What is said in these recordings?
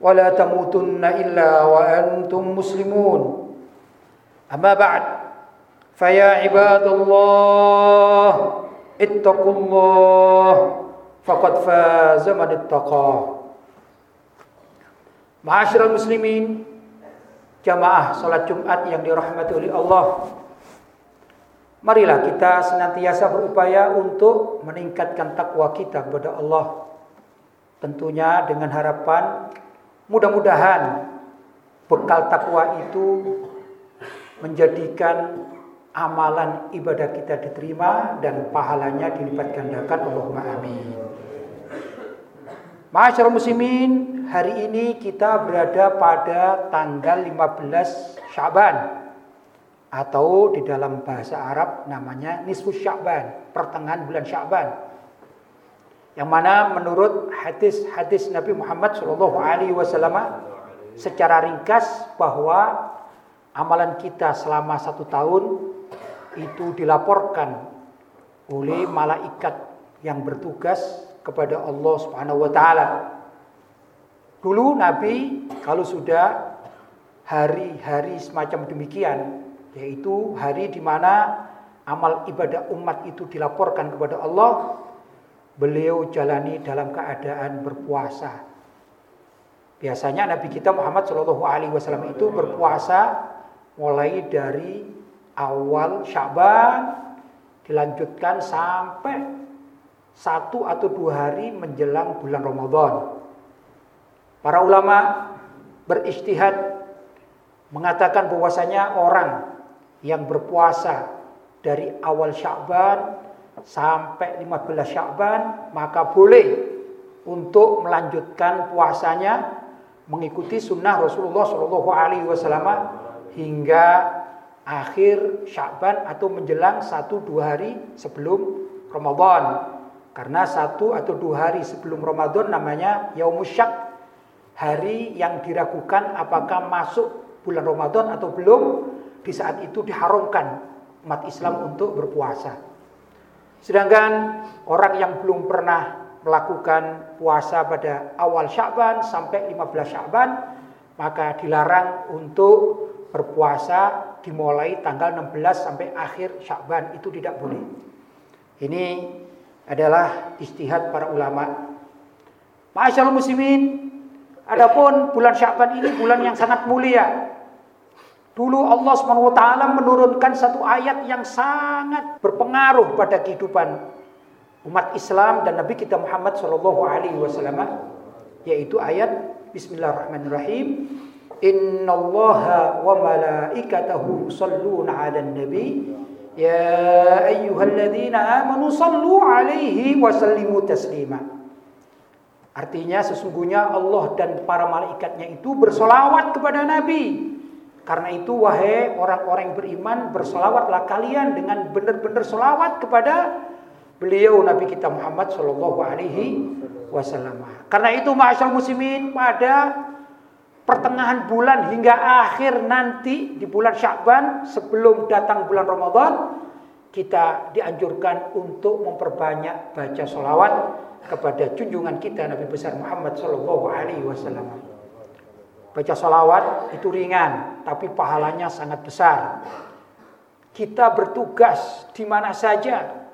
ولا تموتن إلا وأنتم مسلمون أما بعد فيا عباد الله اتقوا الله فقد فاز من اتقاه Ma'asyiral muslimin Jamaah salat Jumat yang dirahmati oleh Allah Marilah kita senantiasa berupaya untuk meningkatkan takwa kita kepada Allah Tentunya dengan harapan mudah-mudahan bekal takwa itu menjadikan amalan ibadah kita diterima dan pahalanya dilipat gandakan Allahumma amin. Masyarakat muslimin, hari ini kita berada pada tanggal 15 Syaban atau di dalam bahasa Arab namanya nisfu Syaban, pertengahan bulan Syaban. Yang mana menurut hadis-hadis Nabi Muhammad Shallallahu alaihi wasallam secara ringkas bahwa amalan kita selama satu tahun itu dilaporkan oleh malaikat yang bertugas kepada Allah Subhanahu wa taala. Dulu Nabi kalau sudah hari-hari semacam demikian yaitu hari di mana amal ibadah umat itu dilaporkan kepada Allah, beliau jalani dalam keadaan berpuasa. Biasanya Nabi kita Muhammad Shallallahu Alaihi Wasallam itu berpuasa mulai dari awal Syaban dilanjutkan sampai satu atau dua hari menjelang bulan Ramadan. Para ulama beristihad mengatakan bahwasanya orang yang berpuasa dari awal Sya'ban sampai 15 Sya'ban maka boleh untuk melanjutkan puasanya mengikuti sunnah Rasulullah Shallallahu Alaihi Wasallam hingga akhir Sya'ban atau menjelang satu dua hari sebelum Ramadan. Karena satu atau dua hari sebelum Ramadan namanya Yaumusyak. Hari yang diragukan apakah masuk bulan Ramadan atau belum. Di saat itu diharamkan umat Islam untuk berpuasa. Sedangkan orang yang belum pernah melakukan puasa pada awal Sya'ban sampai 15 Sya'ban maka dilarang untuk berpuasa dimulai tanggal 16 sampai akhir Sya'ban itu tidak boleh. Ini adalah istihad para ulama. Masyaallah muslimin, adapun bulan Sya'ban ini bulan yang sangat mulia. Dulu Allah SWT menurunkan satu ayat yang sangat berpengaruh pada kehidupan umat Islam dan Nabi kita Muhammad Shallallahu Alaihi Wasallam, yaitu ayat Bismillahirrahmanirrahim. Inna Allah wa malaikatahu salluna ala nabi Ya ayyuhalladzina amanu sallu alaihi wa sallimu taslima. Artinya sesungguhnya Allah dan para malaikatnya itu bersolawat kepada Nabi. Karena itu wahai orang-orang yang beriman bersolawatlah kalian dengan benar-benar solawat kepada beliau Nabi kita Muhammad Shallallahu Alaihi Wasallam. Karena itu masyarakat muslimin pada pertengahan bulan hingga akhir nanti di bulan Syakban sebelum datang bulan Ramadan kita dianjurkan untuk memperbanyak baca solawat kepada junjungan kita Nabi besar Muhammad Shallallahu Alaihi Wasallam. Baca solawat itu ringan, tapi pahalanya sangat besar. Kita bertugas di mana saja,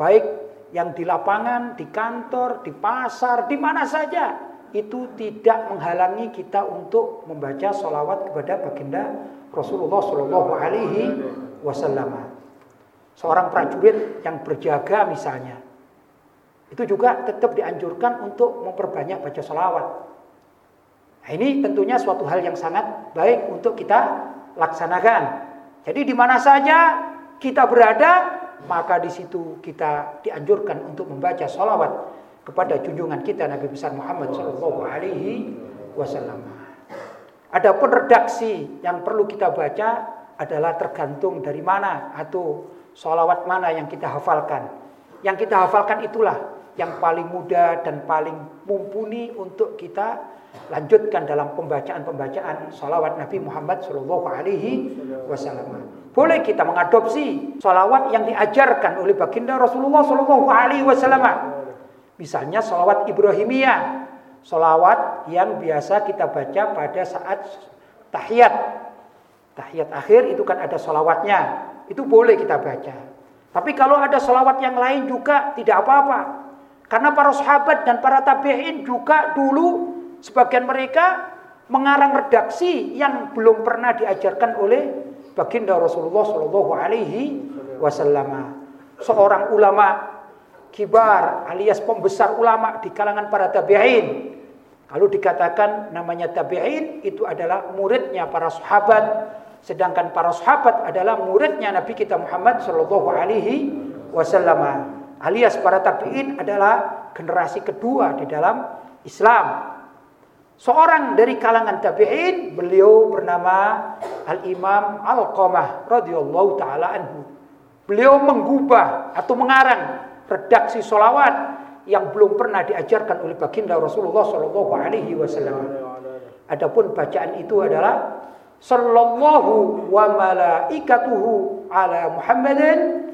baik yang di lapangan, di kantor, di pasar, di mana saja itu tidak menghalangi kita untuk membaca sholawat kepada baginda Rasulullah Shallallahu Alaihi Wasallam. Seorang prajurit yang berjaga misalnya, itu juga tetap dianjurkan untuk memperbanyak baca sholawat. Nah, ini tentunya suatu hal yang sangat baik untuk kita laksanakan. Jadi di mana saja kita berada, maka di situ kita dianjurkan untuk membaca sholawat kepada junjungan kita Nabi besar Muhammad Shallallahu Alaihi Wasallam. Adapun redaksi yang perlu kita baca adalah tergantung dari mana atau sholawat mana yang kita hafalkan. Yang kita hafalkan itulah yang paling mudah dan paling mumpuni untuk kita lanjutkan dalam pembacaan-pembacaan sholawat Nabi Muhammad Shallallahu Alaihi Wasallam. Boleh kita mengadopsi sholawat yang diajarkan oleh baginda Rasulullah Shallallahu Alaihi Wasallam. Misalnya sholawat Ibrahimiyah Solawat yang biasa kita baca pada saat tahiyat. Tahiyat akhir itu kan ada solawatnya. Itu boleh kita baca. Tapi kalau ada solawat yang lain juga tidak apa-apa. Karena para sahabat dan para tabi'in juga dulu sebagian mereka mengarang redaksi yang belum pernah diajarkan oleh baginda Rasulullah Shallallahu Alaihi Wasallam. Seorang ulama kibar alias pembesar ulama di kalangan para tabi'in kalau dikatakan namanya tabi'in itu adalah muridnya para sahabat, sedangkan para sahabat adalah muridnya Nabi kita Muhammad sallallahu alaihi wasallam. Alias para tabi'in adalah generasi kedua di dalam Islam. Seorang dari kalangan tabi'in, beliau bernama Al-Imam Al-Qamah radhiyallahu taala anhu. Beliau menggubah atau mengarang redaksi solawat yang belum pernah diajarkan oleh baginda Rasulullah Shallallahu Alaihi Wasallam. Adapun bacaan itu adalah Sallallahu wa malaikatuhu ala Muhammadin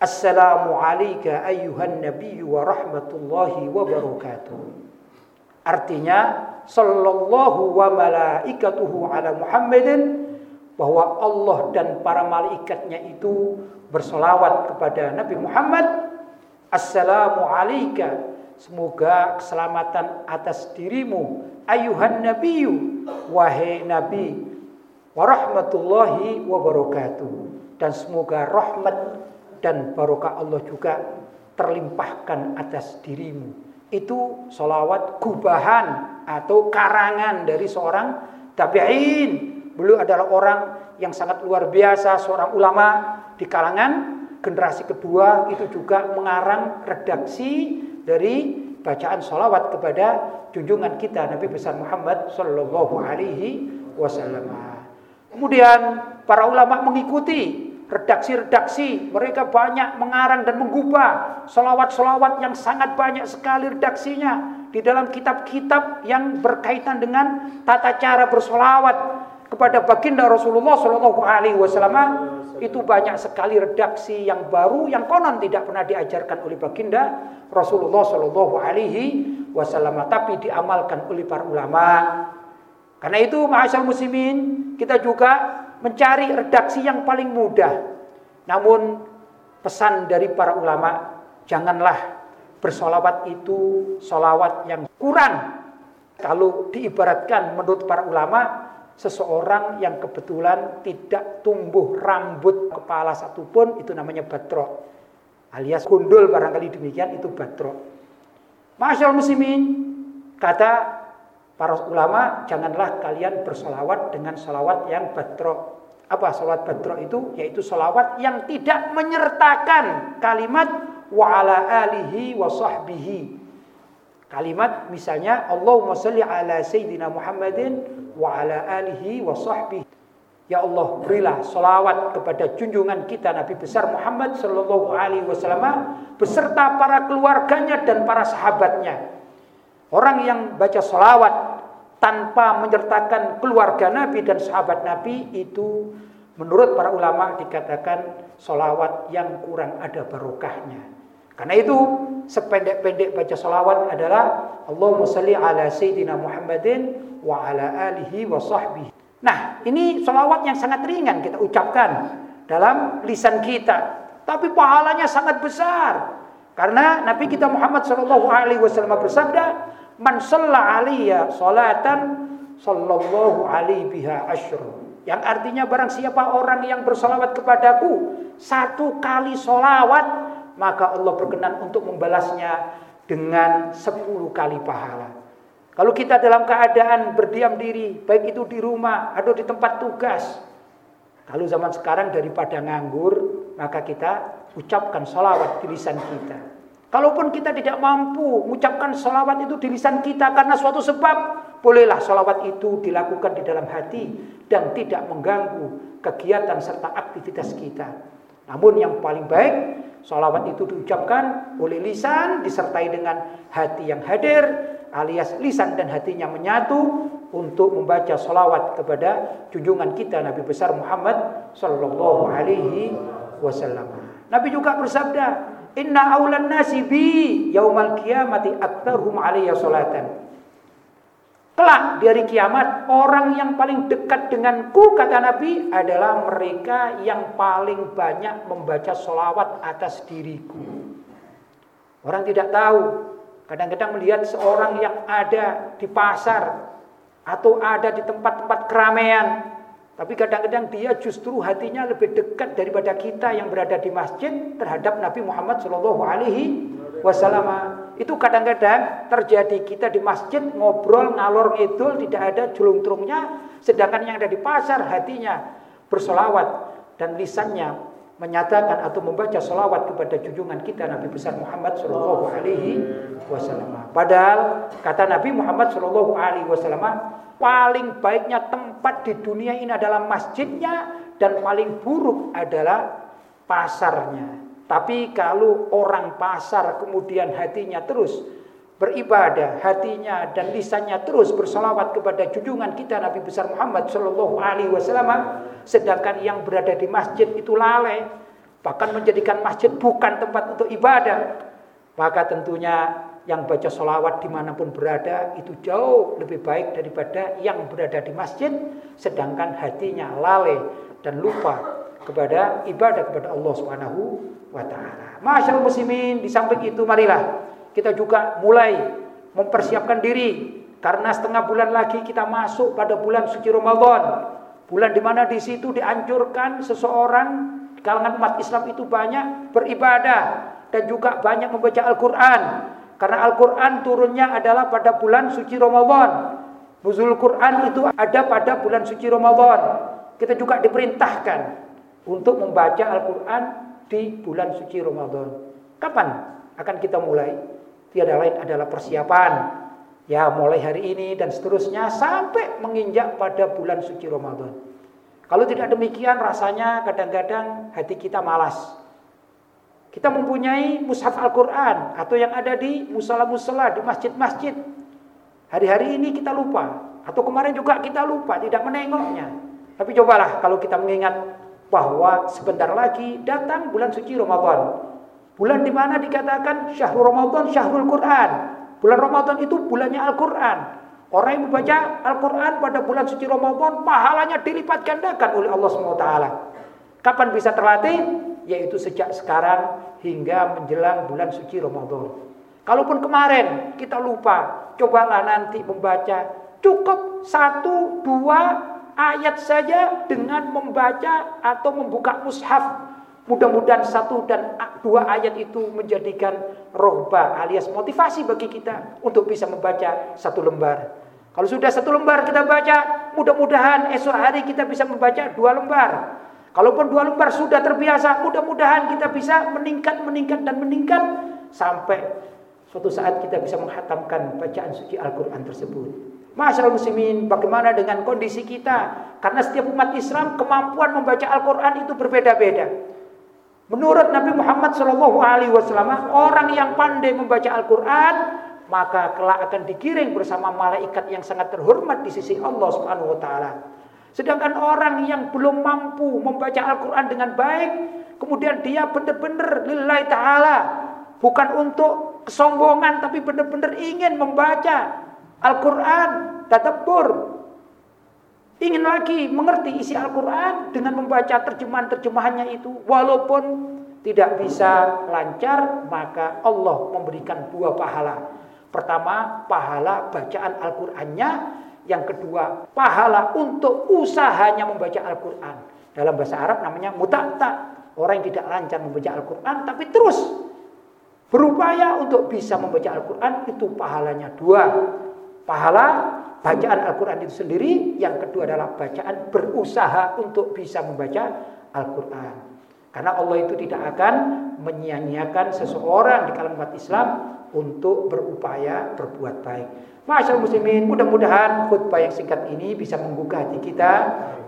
Assalamu alayka ayyuhan nabiyyu wa rahmatullahi wa barakatuh. Artinya Sallallahu wa malaikatuhu ala Muhammadin bahwa Allah dan para malaikatnya itu bersolawat kepada Nabi Muhammad Assalamu alayka. Semoga keselamatan atas dirimu. Ayuhan nabiyyu. Wahai nabi. Warahmatullahi wabarakatuh. Dan semoga rahmat dan barokah Allah juga terlimpahkan atas dirimu. Itu solawat gubahan atau karangan dari seorang tabi'in. Beliau adalah orang yang sangat luar biasa, seorang ulama di kalangan generasi kedua itu juga mengarang redaksi dari bacaan sholawat kepada junjungan kita Nabi besar Muhammad Shallallahu Alaihi Wasallam. Kemudian para ulama mengikuti redaksi-redaksi mereka banyak mengarang dan menggubah solawat-solawat yang sangat banyak sekali redaksinya di dalam kitab-kitab yang berkaitan dengan tata cara bersolawat kepada baginda Rasulullah Shallallahu Alaihi Wasallam itu banyak sekali redaksi yang baru yang konon tidak pernah diajarkan oleh baginda Rasulullah Shallallahu Alaihi Wasallam, tapi diamalkan oleh para ulama. Karena itu, mahasiswa muslimin, kita juga mencari redaksi yang paling mudah. Namun pesan dari para ulama, janganlah bersolawat itu solawat yang kurang. Kalau diibaratkan menurut para ulama, seseorang yang kebetulan tidak tumbuh rambut kepala satupun itu namanya batro alias gundul barangkali demikian itu batro Masyaallah muslimin kata para ulama janganlah kalian bersolawat dengan solawat yang batro apa solawat batro itu yaitu solawat yang tidak menyertakan kalimat wa ala alihi wa sahbihi kalimat misalnya Allahumma salli ala sayyidina Muhammadin wa ala alihi wa sahbihi. Ya Allah, berilah salawat kepada junjungan kita Nabi besar Muhammad sallallahu alaihi wasallam beserta para keluarganya dan para sahabatnya. Orang yang baca salawat tanpa menyertakan keluarga Nabi dan sahabat Nabi itu menurut para ulama dikatakan salawat yang kurang ada barokahnya. Karena itu sependek-pendek baca salawat adalah Allahumma salli ala Sayyidina Muhammadin wa ala alihi wa sahbihi. Nah, ini selawat yang sangat ringan kita ucapkan dalam lisan kita, tapi pahalanya sangat besar. Karena Nabi kita Muhammad wasallam bersabda, man shalla alaiya salatan sallallahu alaihi biha. Yang artinya barang siapa orang yang bersolawat kepadaku satu kali solawat maka Allah berkenan untuk membalasnya dengan sepuluh kali pahala. Kalau kita dalam keadaan berdiam diri, baik itu di rumah atau di tempat tugas. Kalau zaman sekarang daripada nganggur, maka kita ucapkan sholawat di lisan kita. Kalaupun kita tidak mampu mengucapkan sholawat itu di lisan kita karena suatu sebab, bolehlah sholawat itu dilakukan di dalam hati dan tidak mengganggu kegiatan serta aktivitas kita. Namun yang paling baik, sholawat itu diucapkan oleh lisan disertai dengan hati yang hadir alias lisan dan hatinya menyatu untuk membaca salawat kepada junjungan kita Nabi besar Muhammad sallallahu alaihi wasallam. Nabi juga bersabda, "Inna aulan nasi bi yaumal qiyamati aktsarhum alayya salatan." Kelak di hari kiamat orang yang paling dekat denganku kata Nabi adalah mereka yang paling banyak membaca solawat atas diriku. Orang tidak tahu Kadang-kadang melihat seorang yang ada di pasar atau ada di tempat-tempat keramaian, tapi kadang-kadang dia justru hatinya lebih dekat daripada kita yang berada di masjid terhadap Nabi Muhammad Shallallahu Alaihi Wasallam. Itu kadang-kadang terjadi kita di masjid ngobrol ngalor ngidul tidak ada julung-trungnya, sedangkan yang ada di pasar hatinya bersolawat dan lisannya menyatakan atau membaca salawat kepada junjungan kita Nabi besar Muhammad Shallallahu Alaihi Wasallam. Padahal kata Nabi Muhammad Shallallahu Alaihi Wasallam paling baiknya tempat di dunia ini adalah masjidnya dan paling buruk adalah pasarnya. Tapi kalau orang pasar kemudian hatinya terus beribadah, hatinya dan lisannya terus bersolawat kepada junjungan kita Nabi besar Muhammad Shallallahu Alaihi Wasallam, sedangkan yang berada di masjid itu lalai, bahkan menjadikan masjid bukan tempat untuk ibadah, maka tentunya yang baca solawat di mana pun berada itu jauh lebih baik daripada yang berada di masjid, sedangkan hatinya lalai dan lupa kepada ibadah kepada Allah Subhanahu wa taala. Masyaallah muslimin, di samping itu marilah kita juga mulai mempersiapkan diri karena setengah bulan lagi kita masuk pada bulan suci Ramadan. Bulan di mana di situ dianjurkan seseorang di kalangan umat Islam itu banyak beribadah dan juga banyak membaca Al-Qur'an. Karena Al-Qur'an turunnya adalah pada bulan suci Ramadan. Nuzul Quran itu ada pada bulan suci Ramadan. Kita juga diperintahkan untuk membaca Al-Qur'an di bulan suci Ramadan. Kapan akan kita mulai? Tiada lain adalah persiapan. Ya mulai hari ini dan seterusnya sampai menginjak pada bulan suci Ramadan. Kalau tidak demikian rasanya kadang-kadang hati kita malas. Kita mempunyai mushaf Al-Quran atau yang ada di musala-musala, di masjid-masjid. Hari-hari ini kita lupa. Atau kemarin juga kita lupa, tidak menengoknya. Tapi cobalah kalau kita mengingat bahwa sebentar lagi datang bulan suci Ramadan. Bulan di mana dikatakan syahrul Ramadan syahrul Quran. Bulan Ramadan itu bulannya Al-Quran. Orang yang membaca Al-Quran pada bulan suci Ramadan pahalanya dilipat gandakan oleh Allah SWT. Kapan bisa terlatih? Yaitu sejak sekarang hingga menjelang bulan suci Ramadan. Kalaupun kemarin kita lupa, cobalah nanti membaca cukup satu dua ayat saja dengan membaca atau membuka mushaf Mudah-mudahan satu dan dua ayat itu menjadikan rohba alias motivasi bagi kita untuk bisa membaca satu lembar. Kalau sudah satu lembar kita baca, mudah-mudahan esok hari kita bisa membaca dua lembar. Kalaupun dua lembar sudah terbiasa, mudah-mudahan kita bisa meningkat, meningkat, dan meningkat sampai suatu saat kita bisa menghatamkan bacaan suci Al-Quran tersebut. Masyarakat muslimin, bagaimana dengan kondisi kita? Karena setiap umat Islam kemampuan membaca Al-Quran itu berbeda-beda. Menurut Nabi Muhammad Shallallahu Alaihi Wasallam, orang yang pandai membaca Al-Quran maka kelak akan digiring bersama malaikat yang sangat terhormat di sisi Allah Subhanahu Wa Taala. Sedangkan orang yang belum mampu membaca Al-Quran dengan baik, kemudian dia benar-benar lillahi ta'ala. Bukan untuk kesombongan, tapi benar-benar ingin membaca Al-Quran, tadabbur, ingin lagi mengerti isi Al-Quran dengan membaca terjemahan-terjemahannya itu walaupun tidak bisa lancar maka Allah memberikan buah pahala Pertama, pahala bacaan Al-Qur'annya, yang kedua, pahala untuk usahanya membaca Al-Qur'an. Dalam bahasa Arab namanya muta'ta. Orang yang tidak lancar membaca Al-Qur'an tapi terus berupaya untuk bisa membaca Al-Qur'an itu pahalanya dua. Pahala bacaan Al-Quran itu sendiri. Yang kedua adalah bacaan berusaha untuk bisa membaca Al-Quran. Karena Allah itu tidak akan menyia-nyiakan seseorang di kalangan umat Islam untuk berupaya berbuat baik. Masyaallah muslimin, mudah-mudahan khutbah yang singkat ini bisa membuka hati kita,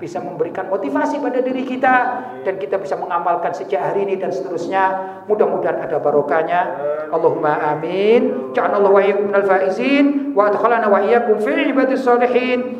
bisa memberikan motivasi pada diri kita dan kita bisa mengamalkan sejak hari ini dan seterusnya. Mudah-mudahan ada barokahnya. Allahumma amin. Ja'alna Allah wa minal faizin wa adkhalana wa iyyakum ibadis salihin